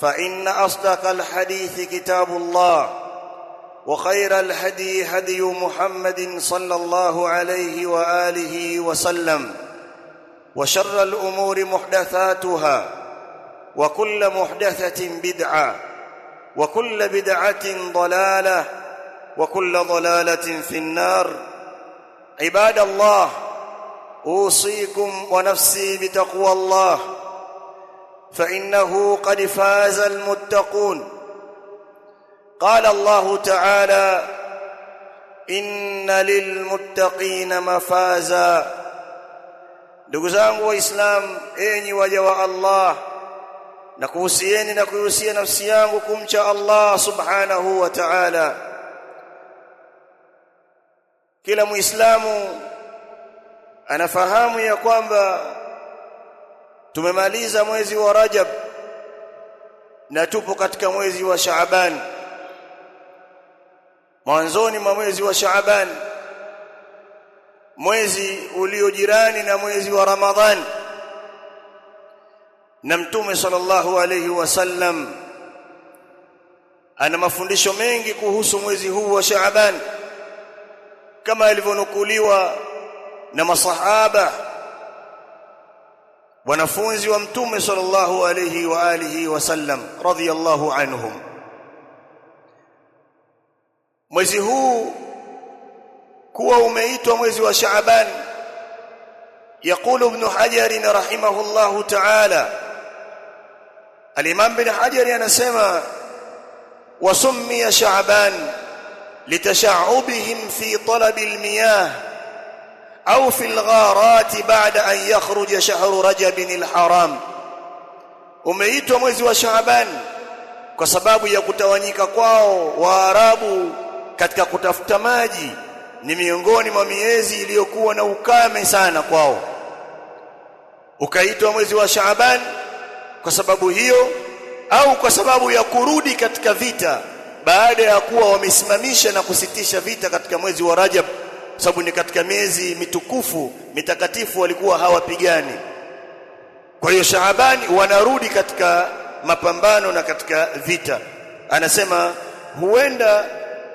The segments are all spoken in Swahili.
فإن أصدق الحديث كتاب الله وخير الهدي هدي محمد صلى الله عليه وآله وسلم وشر الأمور محدثاتها وكل محدثة بدعة وكل بدعة ضلالة وكل ضلالة في النار. عباد الله أوصيكم ونفسي بتقوى الله. فانه قد فاز المتقون قال الله تعالى ان للمتقين مفازا ndugu zangu waislamu enyi waja wa Allah na kuhusieni na kuhusia nafsi yangu kumcha Allah subhanahu wa ta'ala kila muislamu anafahamu ya kwamba tumemaliza mwezi wa Rajab na tupo katika mwezi wa Shaaban. Mwanzoni mwa mwezi wa Shaaban mwezi uliojirani na mwezi wa Ramadhan na mtume sallallahu alayhi wasallam ana mafundisho mengi kuhusu mwezi huu wa Shaaban kama ilivyonukuliwa na masahaba wanafunzi wa mtume sallallahu alayhi wa alihi wasallam radhiyallahu anhum mwezi huu kuwa umeitwa mwezi wa Shaaban يقول ابن حجر رحمه الله تعالى الامام ابن حجر anasema وسمي شعبان لتشعبهم في طلب المياه au fil gharat baada an yakhruja shahru rajabin alharam umeitwa mwezi wa shaaban kwa sababu ya kutawanyika kwao waarabu katika kutafuta maji. Ni miongoni mwa miezi iliyokuwa na ukame sana kwao. Ukaitwa mwezi wa shaaban kwa sababu hiyo au kwa sababu ya kurudi katika vita baada ya kuwa wamesimamisha na kusitisha vita katika mwezi wa Rajab sababu ni katika miezi mitukufu mitakatifu walikuwa hawapigani. Kwa hiyo Shaabani wanarudi katika mapambano na katika vita. Anasema huenda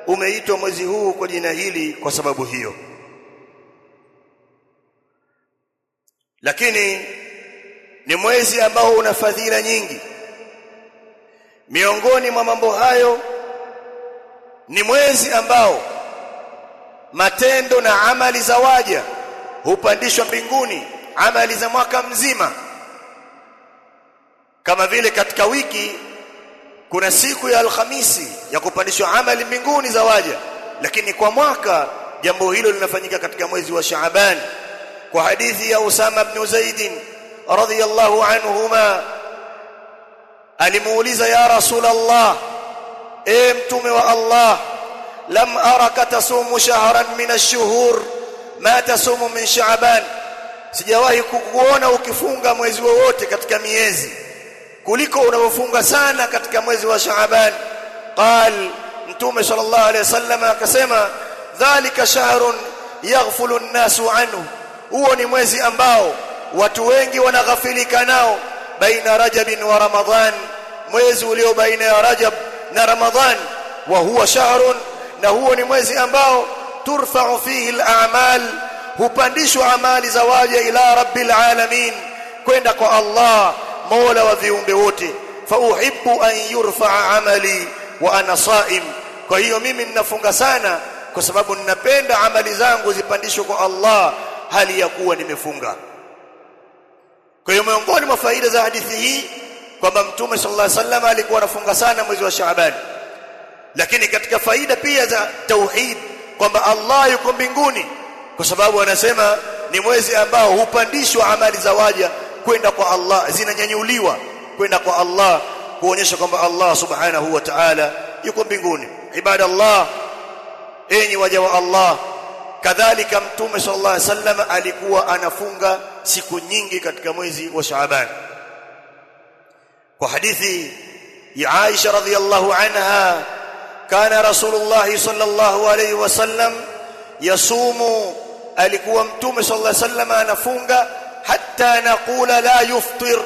umeitwa mwezi huu kwa jina hili kwa sababu hiyo. Lakini ni mwezi ambao una fadhila nyingi. Miongoni mwa mambo hayo ni mwezi ambao matendo na amali za waja hupandishwa mbinguni amali za mwaka mzima. Kama vile katika wiki kuna siku ya alhamisi ya kupandishwa amali mbinguni za waja. Lakini kwa mwaka jambo hilo linafanyika katika mwezi wa Shaaban. Kwa hadithi ya Usama ibn Zaid radhiyallahu anhuma alimuuliza ya rasulallah e mtume wa Allah lam araka تصوم شهرا من الشهور ما ma tasumu شعبان. sijawahi kukuona ukifunga mwezi wowote katika miezi kuliko unavyofunga sana katika mwezi wa Shaaban qal mtume sallallahu alayhi wasallam akasema dhalika shahrun yaghfulu an-nasu anhu huo ni mwezi ambao watu wengi wanaghafilika nao baina rajabin wa ramadhan mwezi ulio baina ya rajab na ramadhan wa huwa shahrun na huo ni mwezi ambao turfa'u fihi al-a'mal hupandishwa amali za waja ila rabbil alamin kwenda kwa Allah mola wa viumbe wote. Fa uhibbu an yurfa'a amali wa ana sa'im. Kwa hiyo mimi ninafunga sana kwa sababu ninapenda amali zangu zipandishwe kwa Allah hali ya kuwa nimefunga. Kwa hiyo miongoni mwa faida za hadithi hii kwamba mtume sallallahu alaihi wasallam alikuwa anafunga sana mwezi wa Shaaban lakini katika faida pia za tauhid kwamba Allah yuko mbinguni kwa sababu anasema ni mwezi ambao hupandishwa amali za waja kwenda kwa Allah zinanyanyuliwa kwenda kwa Allah kuonyesha kwamba Allah subhanahu wa ta'ala yuko mbinguni. Ibadallah enyi waja wa Allah kadhalika mtume sallallahu alaihi wasallam alikuwa anafunga siku nyingi katika mwezi wa Shaaban. Kwa hadithi ya Aisha radhiyallahu anha kana rasulullah sallallahu alaihi wasallam yasumu alikuwa mtume sallallahu alayhi wasallam anafunga hatta naqula la yuftir.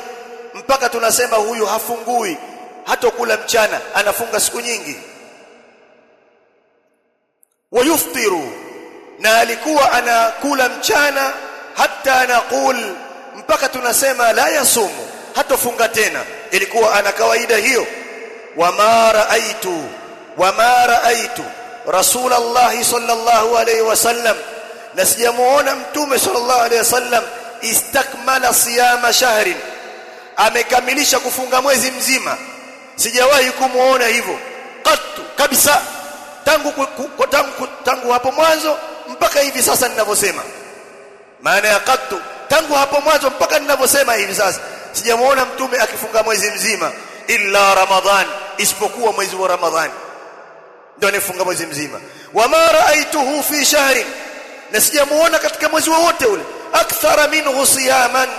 Mpaka tunasema huyu hafungui hatokula mchana anafunga siku nyingi. Wayuftiru na alikuwa anakula mchana hatta naqul. Mpaka tunasema la yasumu hatofunga tena. Ilikuwa ana kawaida hiyo. Wama raaitu wama raaitu rasulullah sallallahu alayhi wasallam na sijamuona mtume sallallahu alayhi wasallam istakmala siyama shahrin. Amekamilisha kufunga mwezi mzima. Sijawahi kumuona hivyo. Qattu kabisa. Tangu tangu tangu hapo mwanzo mpaka hivi sasa ninavyosema. Maana ya qattu tangu hapo mwanzo mpaka ninavyosema hivi sasa sijamuona mtume akifunga mwezi mzima illa ramadhan isipokuwa mwezi wa ramadhan ndio anifunga mwezi mzima. Wama raaituhu fi shahrin na sijamuona katika mwezi wowote ule. Akthara minhu siyaman.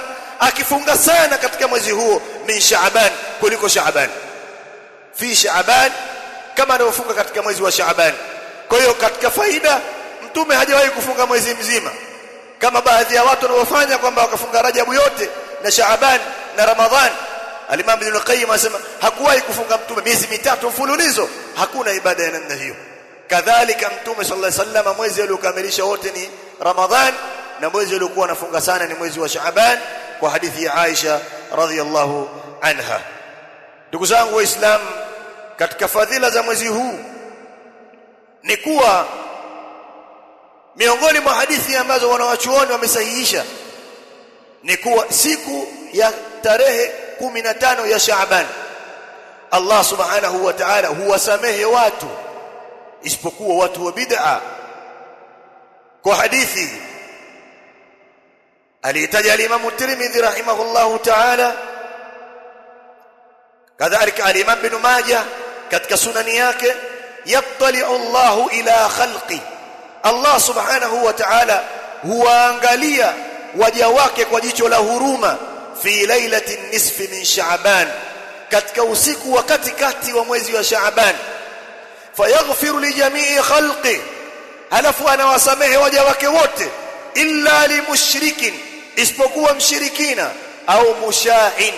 Akifunga sana katika mwezi huo min shaaban kuliko shaaban fi shaaban kama anavyofunga katika mwezi wa shaaban kwa hiyo katika faida mtume hajawahi kufunga mwezi mzima. Kama baadhi ya watu wanaofanya kwamba wakafunga rajabu yote na shaaban na ramadhan Al-Imam Ibn Qayyim anasema hakuwahi kufunga mtume miezi mitatu mfululizo. Hakuna ibada ya namna hiyo. Kadhalika mtume sallallahu alaihi wasallam mwezi aliokamilisha wote ni Ramadhan na mwezi aliokuwa anafunga sana ni mwezi wa Shaaban kwa hadithi ya Aisha radhiyallahu anha. Ndugu zangu waislamu katika fadhila za mwezi huu ni kuwa miongoni mwa hadithi ambazo wanawachuoni wamesahihisha ni kuwa siku ya tarehe 15 ya Shaaban. Allah subhanahu wa ta'ala huwasamehe watu isipokuwa watu wa bid'a. Kwa hadithi alitaja al-Imam Tirmidhi rahimahullahu ta'ala kadhalika al-Imam Ibn Majah katika sunani yake yattali'u Allahu ila khalqi. Allah subhanahu wa ta'ala huwaangalia waja wake kwa jicho la huruma fi lailati nisfi min sha'ban katika usiku wa katikati wa mwezi wa sha'ban. Fayaghfiru li jami'i khalqi alafu anawasamehe waja wake wote illa limushrikin isipokuwa mshirikina au mushahin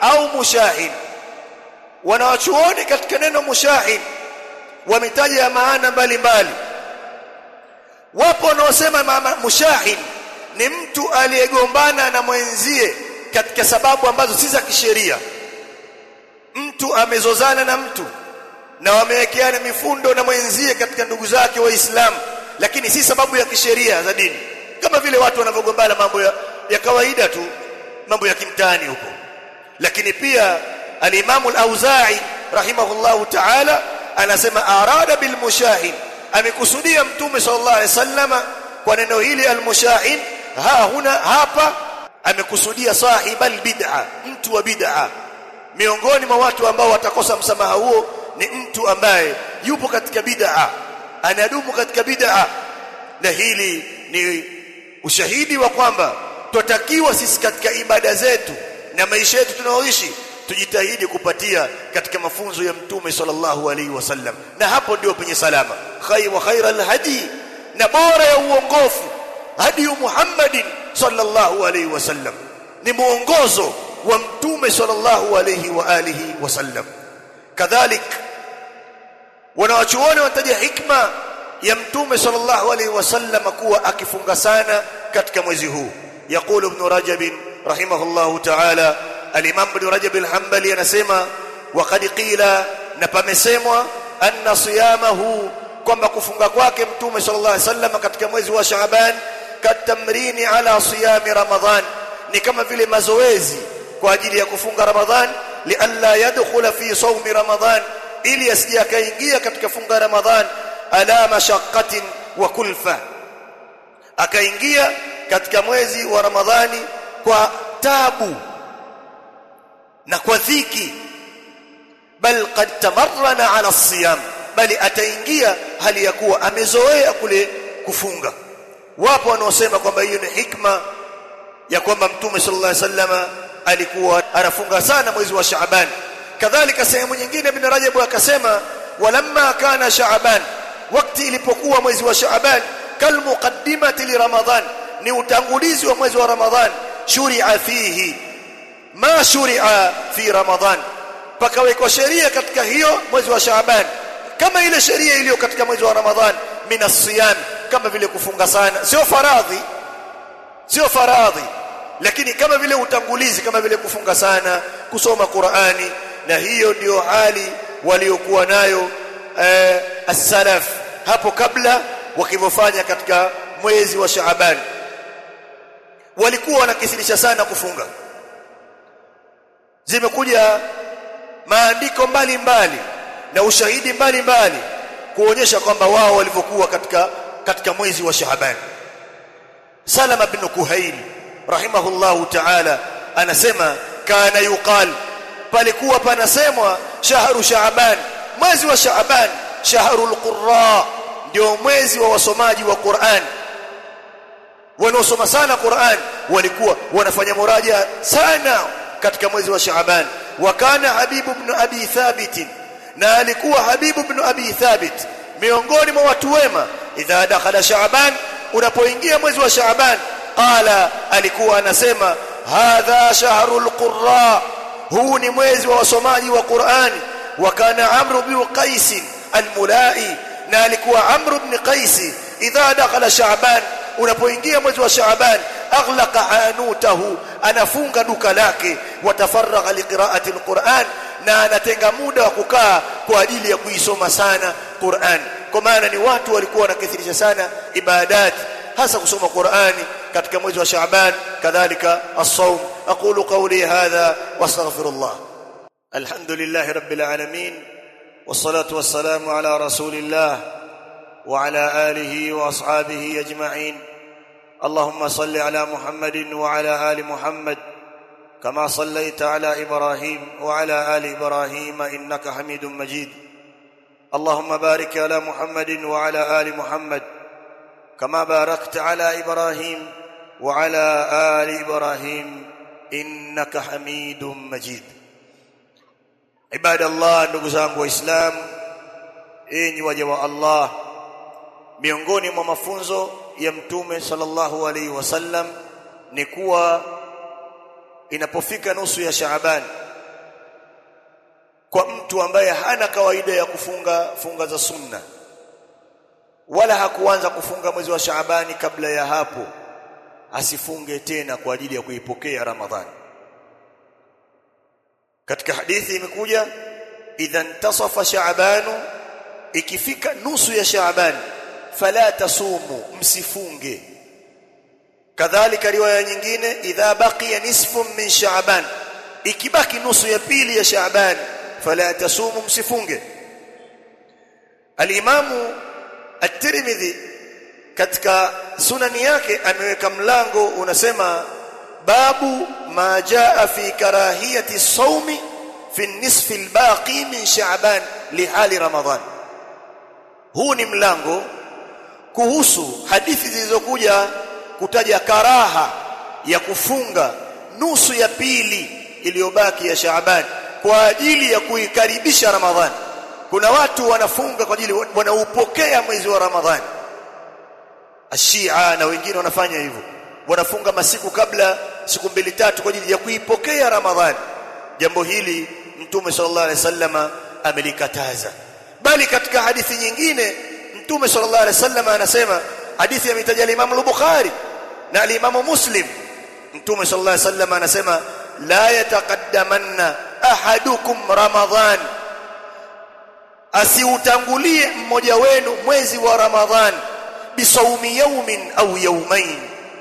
au mushahin wanawachuoni katika neno mushahin wametaja maana mbalimbali. Wapo wanaosema mushahin ni mtu aliyegombana na mwenzie katika sababu ambazo si za kisheria. Mtu amezozana na mtu na wamewekeana mifundo na mwenzie katika ndugu zake waislamu lakini si sababu ya kisheria za dini. Kama vile watu wanavyogombana mambo ya, ya kawaida tu mambo ya kimtani huko. Lakini pia al-Imam al-Auza'i rahimahullahu ta'ala anasema arada bil mushahin amekusudia mtume sallallahu alaihi wasallama kwa neno hili al-mushahin ha huna hapa amekusudia sahibal bid'a mtu wa bid'a. Miongoni mwa watu ambao watakosa msamaha huo ni mtu ambaye yupo katika bid'a anadumu katika bid'a. Na hili ni ushahidi wa kwamba twatakiwa sisi katika ibada zetu na maisha yetu tunaoishi tujitahidi kupatia katika mafunzo ya mtume sallallahu alaihi wasallam na hapo ndio penye salama. Khair wa khairal hadi na bora ya uongofu hadi Muhammadin sallallahu alaihi wasallam ni muongozo wa mtume sallallahu alaihi wa alihi wasallam kadhalik wanawachuoni wanataja hikma ya mtume sallallahu alaihi wasallam kuwa akifunga sana katika mwezi huu. Yaqulu ibn rajab rahimahullahu ta'ala al-imam ibn rajab al-hanbali anasema waqad qila na pamesemwa anna siyamahu kwamba kufunga kwake mtume sallallahu alaihi wasallam katika mwezi wa shaaban katamrini ala siyami Ramadhan. Ni kama vile mazoezi kwa ajili ya kufunga Ramadhan lialla yadkhula fi sawmi Ramadhan ili asije akaingia katika funga Ramadhan ala mashaqqatin wa kulfa. Akaingia katika mwezi wa Ramadhani kwa tabu na kwa dhiki. Bal qad tamarrana ala siyam bali ataingia hali ya kuwa amezoea kule kufunga wapo wanaosema kwamba hiyo ni hikma ya kwamba mtume sallallahu alaihi wasallam alikuwa anafunga sana mwezi wa Shaaban. Kadhalika sehemu nyingine ibn Rajab akasema walamma kana Shaaban wakati ilipokuwa mwezi wa Shaaban kalmuqaddimati li Ramadhan ni utangulizi wa mwezi wa Ramadhan shuri'a fihi ma shuri'a fi Ramadhan pakawekwa sheria katika hiyo mwezi wa Shaaban kama ile sheria iliyo katika mwezi wa Ramadhan min as-siyam kama vile kufunga sana. Sio faradhi sio faradhi lakini kama vile utangulizi kama vile kufunga sana kusoma Qur'ani na hiyo ndiyo hali waliokuwa nayo eh, as-salaf hapo kabla wakivyofanya katika mwezi wa Shaaban walikuwa wanakisilisha sana kufunga. Zimekuja maandiko mbalimbali na ushahidi mbalimbali kuonyesha kwamba wao walivyokuwa katika katika mwezi wa Shaaban. Salama bin Kuhail rahimahullahu ta'ala anasema kana yuqal palikuwa panasemwa shahru Shaaban mwezi wa Shaaban shahrul qurra ndio mwezi wa wasomaji wa Qur'an. Wanaosoma sana Qur'an walikuwa wanafanya muraja sana katika mwezi wa Shaaban. Wakana Habib ibn Abi Thabit na alikuwa Habib ibn Abi Thabit miongoni mwa watu wema idha dakhala Shaaban unapoingia mwezi wa Shaaban qala alikuwa anasema hadha shahrul qurra. Huu ni mwezi wa wasomaji wa Qur'ani wakana Amr ibn Qais al-Mulai na alikuwa amru ibn Qais. Idha dakhala Shaaban unapoingia mwezi wa Shaaban aghlaqa anutahu anafunga duka lake. Watafaragha liqiraati alquran na anatenga muda wa kukaa kwa ajili ya kuisoma sana Qur'an kwa maana ni watu walikuwa wanakithirisha sana ibadat hasa kusoma Qur'ani katika mwezi wa Shaaban kadhalika as-sawm aqulu qawli hadha wastaghfirullah alhamdulillah rabbil alamin wassalatu wassalamu ala rasulillah وعلى اله واصحابه اجمعين اللهم صل على محمد وعلى ال محمد كما صليت على إبراهيم وعلى ال إبراهيم انك حميد مجيد اللهم بارك على محمد وعلى ال محمد كما باركت على ابراهيم وعلى ال ابراهيم انك حميد مجيد عباد الله ndugu zangu waislamu enyi waja wa Allah miongoni mwa mafunzo ya mtume sallallahu alaihi wasallam ni kuwa inapofika nusu ya Shaaban kwa mtu ambaye hana kawaida ya kufunga funga za sunna. Wala hakuanza kufunga mwezi wa Shaabani kabla ya hapo asifunge tena kwa ajili ya kuipokea Ramadhani. Katika hadithi imekuja idha intasafa shaabanu ikifika nusu ya Shaaban fala tasumu msifunge. Kadhalika riwaya nyingine idha baqiya nisfu min shaaban ikibaki nusu ya pili ya shaaban fala tasumu msifunge. Alimamu at-tirmidhi katika sunani yake ameweka mlango unasema babu ma jaa fi karahiyati sawmi fi nisfi al-baqi min sha'ban li hali ramadhan huu ni mlango kuhusu hadithi zilizokuja kutaja karaha ya kufunga nusu ya pili iliyobaki ya Shaaban kwa ajili ya kuikaribisha Ramadhani. Kuna watu wanafunga kwa ajili wanaupokea mwezi wa Ramadhani. ashia na wengine wanafanya hivyo wanafunga masiku kabla siku mbili tatu kwa ajili ya kuipokea ramadhani jambo hili mtume sallallahu alaihi wasallama amelikataza bali katika hadithi nyingine mtume sallallahu alaihi wasallama anasema hadithi ya Imam al-Bukhari na al-Imam Muslim mtume sallallahu alaihi wasallama anasema la yataqaddamanna ahadukum ramadhan. Asiutangulie mmoja wenu mwezi wa ramadhan bisaumi yawmin au yaumain.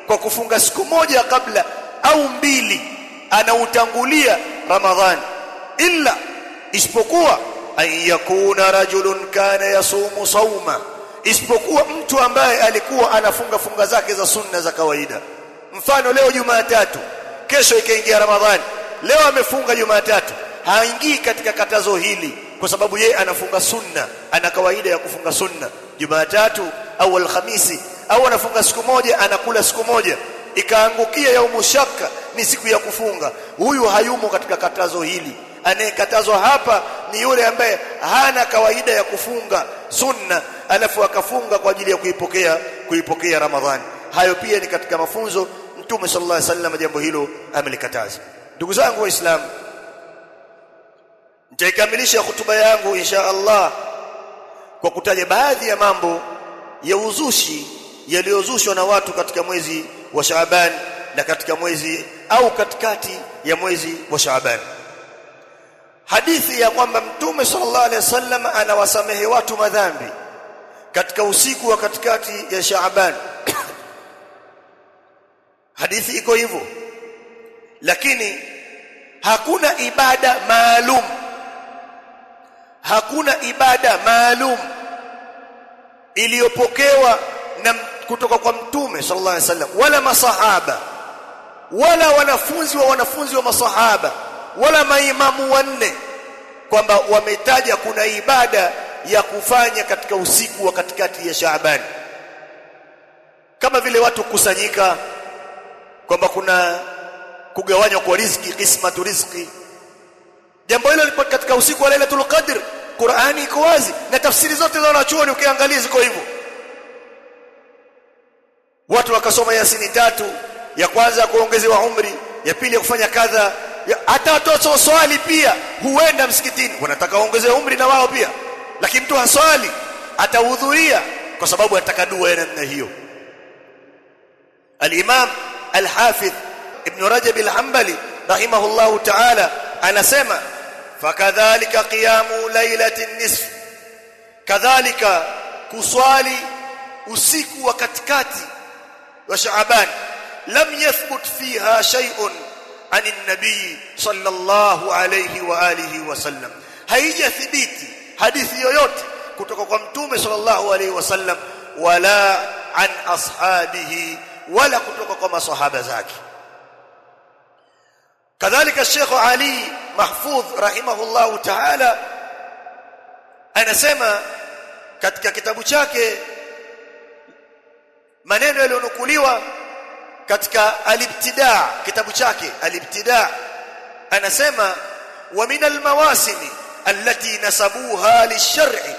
Kwa kufunga siku moja kabla au mbili anautangulia ramadhan. Illa isipokuwa an yakuna rajulun kana yasumu sauma. Isipokuwa mtu ambaye alikuwa anafunga funga zake za sunna za kawaida. Mfano leo Jumatatu kesho ikaingia Ramadhani leo amefunga Jumatatu. Haingii katika katazo hili kwa sababu ye anafunga sunna. Ana kawaida ya kufunga sunna. Jumatatu au Alhamisi au anafunga siku moja anakula siku moja. Ikaangukia yaumu shaka ni siku ya kufunga. Huyu hayumo katika katazo hili. Anayekatazwa hapa ni yule ambaye hana kawaida ya kufunga sunna alafu akafunga kwa ajili ya kuipokea kuipokea Ramadhani. Hayo pia ni katika mafunzo. Mtume sallallahu alaihi wasallam jambo hilo amelikataza ndugu zangu waislamu nitaikamilisha hotuba yangu insha Allah kwa kutaja baadhi ya mambo ya uzushi yaliyozushwa na watu katika mwezi wa Shaaban na katika mwezi au katikati ya mwezi wa Shaaban. Hadithi ya kwamba mtume sallallahu alaihi wasallam anawasamehe watu madhambi katika usiku wa katikati ya Shaaban. Hadithi iko hivyo. Lakini hakuna ibada maalum. Hakuna ibada maalum iliyopokewa na kutoka kwa mtume sallallahu alaihi wasallam wala masahaba wala wanafunzi wa wanafunzi wa masahaba wala maimamu wanne kwamba wametaja kuna ibada ya kufanya katika usiku wa katikati ya Shaaban. Kama vile watu kusanyika kwamba kuna kugawanywa kwa riziki qismatu riziki. Jambo hilo lipo katika usiku wa Lailatul Qadr. Qur'ani iko wazi na tafsiri zote za wanachuoni ukiangalia ziko hivyo. Watu wakasoma yasini tatu ya kwanza kuongezewa umri ya pili ya kufanya kadha hata watoto swali pia huenda msikitini. Wanataka waongeze umri na wao pia. Lakini mtu haswali atahudhuria kwa sababu anataka dua ya namna hiyo. al-Imam al-Hafidh Ibn Rajab al-Hanbali rahimahullahu ta'ala anasema fakadhalika qiyamu lailati nisf kadhalika kuswali usiku wa katikati wa Shaaban lam yathbut fiha shay'un عن النبي صلى الله عليه واله وسلم haijathibiti hadithi yoyote kutoka kwa mtume sallallahu alaihi wasallam wala an ashabihi wala kutoka kwa masahaba zake kadhalika Sheikh Ali Mahfudh rahimahullahu ta'ala anasema katika kitabu chake maneno yaliyonukuliwa katika al-ibtida kitabu chake al-ibtida anasema wa min almawasimi allati nasabuha lish-shar'i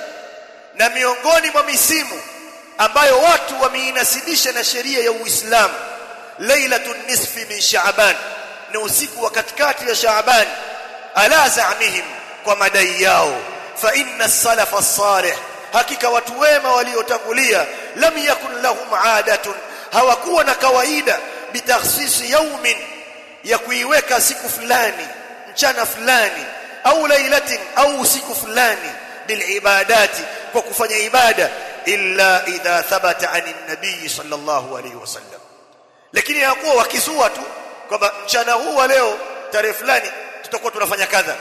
na miongoni mwa misimu ambayo watu wameinasibisha na sheria ya Uislamu lailatun nisfi min sha'ban ni usiku wa katikati ya Shaaban ala zaamihim kwa madai yao. Fa inna as-salafa as-salih hakika watu wema waliotangulia lam yakun lahum 'adatun hawakuwa na kawaida bitakhsisi yaumin ya kuiweka siku fulani mchana fulani au lailatin au siku fulani bilibadati kwa kufanya ibada illa idha thabata anin nabii sallallahu alayhi wasallam lakini hakuwa wakizua tu kwamba mchana huu wa leo tarehe fulani tutakuwa tunafanya kadha.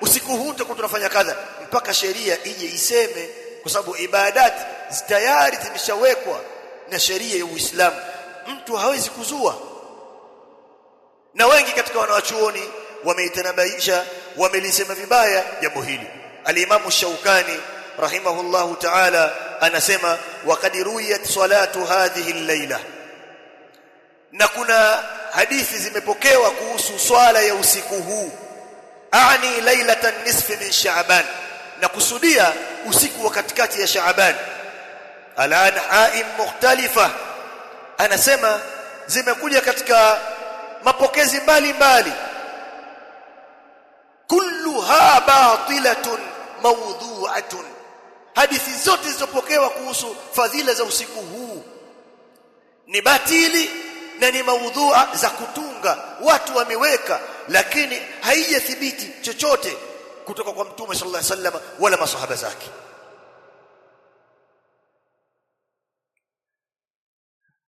Usiku huu tutakuwa tunafanya kadha mpaka sheria ije iseme kwa sababu ibadati tayari zimeshawekwa na sheria ya Uislamu. Mtu hawezi kuzua. Na wengi katika wanawachuoni wameitanabaisha wamelisema vibaya jambo hili. Alimamu Shaukani rahimahullahu ta'ala anasema waqad ruiyat salatu hadhihi al-laila na kuna hadithi zimepokewa kuhusu swala ya usiku huu. Ani lailatan nisfi min sha'ban. Na kusudia usiku wa katikati ya sha'ban. Ala haim mukhtalifa. Anasema zimekuja katika mapokezi mbalimbali. Kulluha batilatun mawdhu'atun hadithi zote zilizopokewa kuhusu fadhila za usiku huu. Ni batili na ni maudhua za kutunga watu wameweka lakini haijathibiti chochote kutoka kwa mtume sallallahu alaihi wasallam wala masahaba zake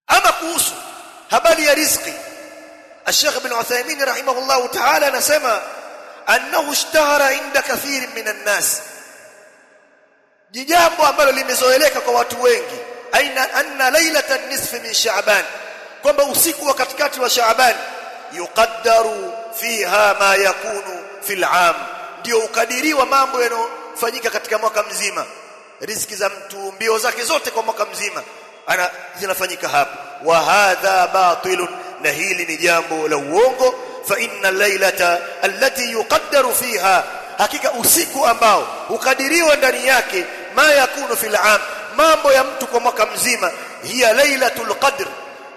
ama kuhusu habari ya riziki الشيخ ابن عثيمين رحمه الله تعالى anasema annahu ishtahara inda kathir min an-nas jambo ambalo limezoeleka kwa watu wengi aina anna lailatan nisfi min sha'ban kwamba usiku wa katikati wa Shaaban yuqaddaru fiha ma yakunu fil 'am ndio ukadiriwa mambo yanofanyika katika mwaka mzima. Riziki za mtu mbio zake zote kwa mwaka mzima ana zinafanyika hapa wa hadha batilun na hili ni jambo la uongo. Fa inna laylata allati yuqaddaru fiha hakika usiku ambao ukadiriwa ndani yake ma yakunu fil am mambo ya mtu kwa mwaka mzima hiya lailatul qadr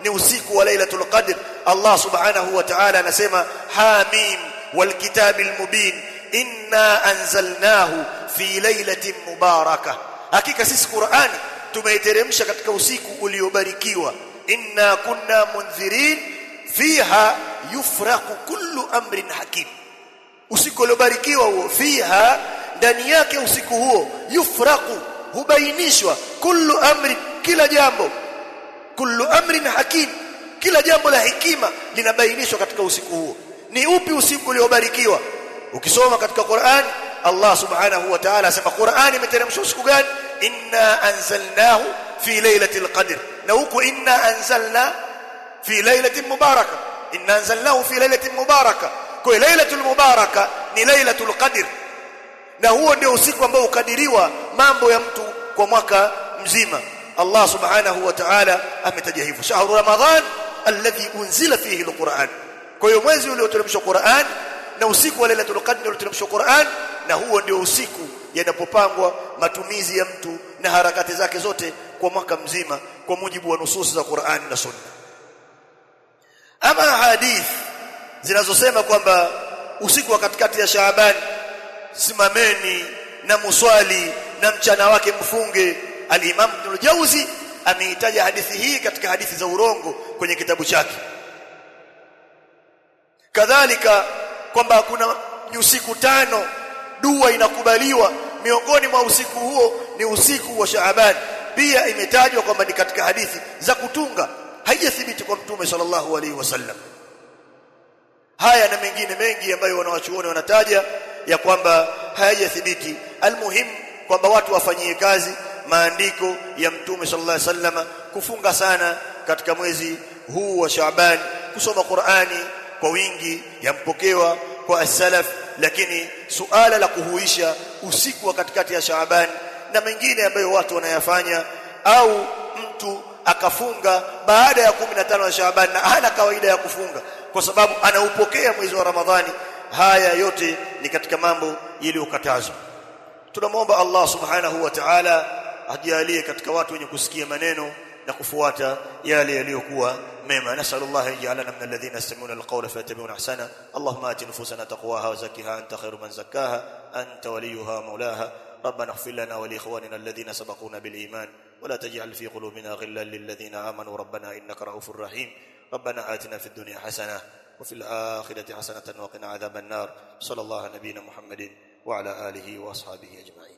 ni usiku wa lailatul qadr. Allah subhanahu wa ta'ala anasema hamim wal kitabil mubin inna anzalnahu fi lailatin mubarakah hakika sisi Qur'ani tumeiteremsha katika usiku uliobarikiwa. Inna kunna mundhirin fiha yufraqu kullu amrin hakim. Usiku uliobarikiwa huo fiha ndani yake usiku huo yufraqu hubainishwa kullu amri kila jambo kullu amrin hakim. Kila jambo la hikima linabainishwa katika usiku huo. Ni upi usiku uliobarikiwa? Ukisoma katika Qur'an Allah subhanahu wa ta'ala asema Qur'an imeteremshwa usiku gani? Inna anzalnahu fi lailatul qadr. Na huko inna anzalna fi lailatin mubarakah inna anzalnahu fi lailatin mubarakah kwa lailatul mubarakah ni lailatul qadr. Na huo ndio usiku ambao ukadiriwa mambo ya mtu kwa mwaka mzima Allah subhanahu wa ta'ala ametaja hivyo. Shahru ramadhan alladhi unzila fihi alquran. Kwa hiyo mwezi ulioteremshwa Qur'an na usiku wa lailatul qadr ulioteremshwa Qur'an na huo ndio usiku yanapopangwa matumizi ya mtu na harakati zake zote kwa mwaka mzima kwa mujibu wa nusus za Qur'an na Sunna. Ama hadith zinazosema kwamba usiku wa katikati ya Shaaban simameni na muswali na mchana wake mfunge al-Imam Ibn Jauzi ameitaja hadithi hii katika hadithi za urongo kwenye kitabu chake. Kadhalika kwamba kuna usiku tano dua inakubaliwa. Miongoni mwa usiku huo ni usiku wa Shaaban. Pia imetajwa kwamba ni katika hadithi za kutunga. Haijathibiti kwa mtume sallallahu alaihi wasallam. Haya na mengine mengi ambayo wanawachuoni wanataja ya kwamba hayajathibiti. Almuhim kwamba watu wafanyie kazi maandiko ya mtume sallallahu alaihi wasallam kufunga sana katika mwezi huu wa Shaaban kusoma Qur'ani kwa wingi yampokewa kwa as-salaf lakini suala la kuhuisha usiku wa katikati ya Shaaban na mengine ambayo watu wanayafanya au mtu akafunga baada ya 15 ya Shaaban na hana kawaida ya kufunga kwa sababu anaupokea mwezi wa Ramadhani haya yote ni katika mambo yaliyokatazwa. Tunamwomba Allah subhanahu wa ta'ala ajalie katika watu wenye kusikia maneno na kufuata yale yaliyokuwa mema nasallallahu yaj'alana min alladhina yastami'una alqawla fayattabi'una ahsana allahumma ati nufusana taqwaha wa zakkiha anta khairu man zakkaha anta waliyuha mawlaha ربنا اغفر لنا ولاخواننا الذين سبقونا بالايمان ولا تجعل في قلوبنا غلا للذين امنوا ربنا انك رؤوف رحيم ربنا آتنا في الدنيا حسنه وفي الاخره حسنه وقنا عذاب النار صلى الله على نبينا محمد وعلى اله واصحابه اجمعين